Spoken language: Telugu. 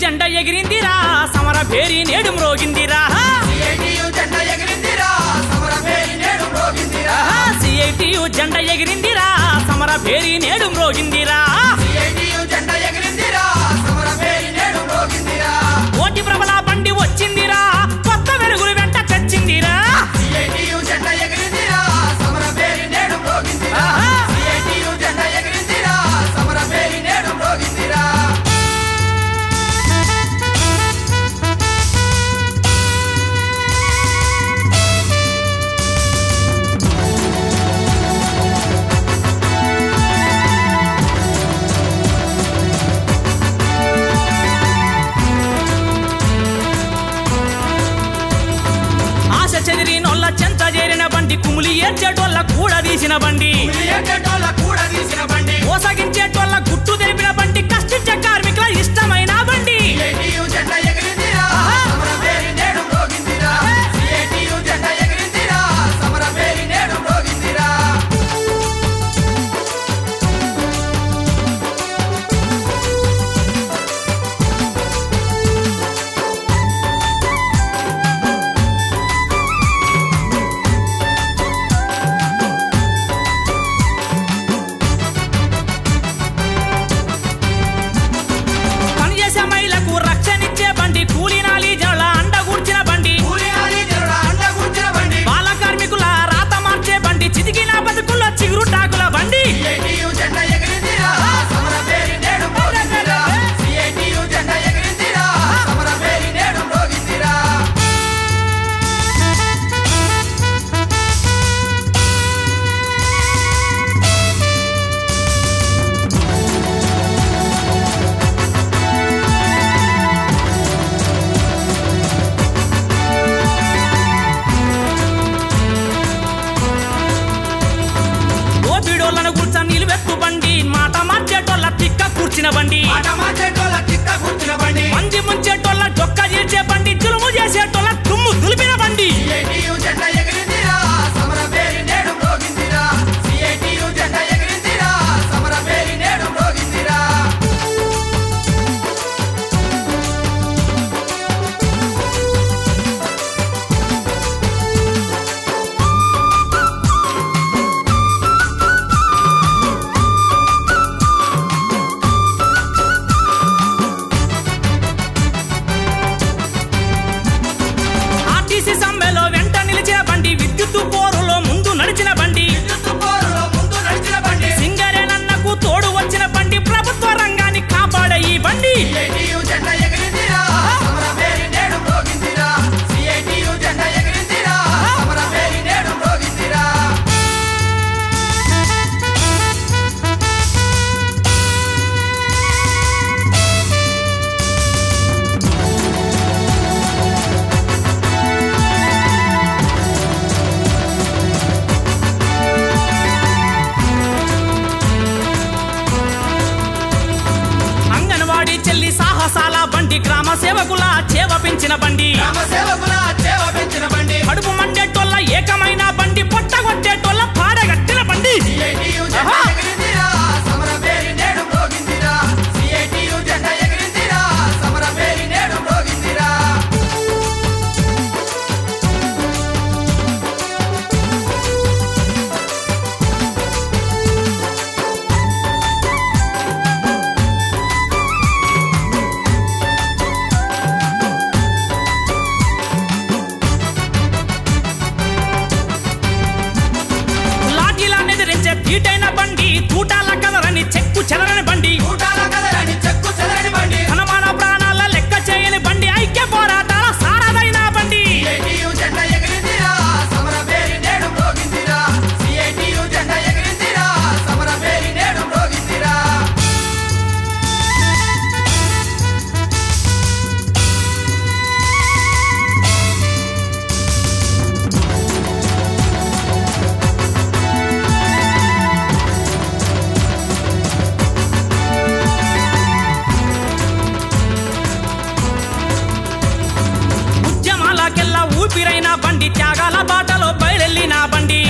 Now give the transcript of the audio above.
జెండ ఎగిరిందిరా సమర భేరి నేడు మ్రోగిందిరా. సిఐటియు జెండ ఎగిరిందిరా సమర భేరి నేడు మ్రోగిందిరా. చేరిన బండి కుములి ఏడ్చేటోళ్ళ కూడ తీసిన బండి. మోసగించేటోళ్ళ గుట్టు తెలిపిన బండి కష్టించే కార్మికుల ఇష్టమైన మార్చేటోళ్ళ చిత్త గుంచిన బండి. మంచి ముంచేటోళ్ళ చొక్క చేసే బండి తులుము చేసేటోళ్ళ తుమ్ము దులిపిన బండి. పాఠశాల బండి గ్రామ సేవకుల చేవ పెంచిన బండి. కడుపు మండేటోళ్ళ ఏకమైన బండి పొట్టగొట్టేటోళ్ళ పాడగట్టిన బండి. ఈటైన బండి తూటాల కలరని చెక్కు చెల ఊపిరైన బండి త్యాగాల బాటలో బయలెళ్ళిన బండి.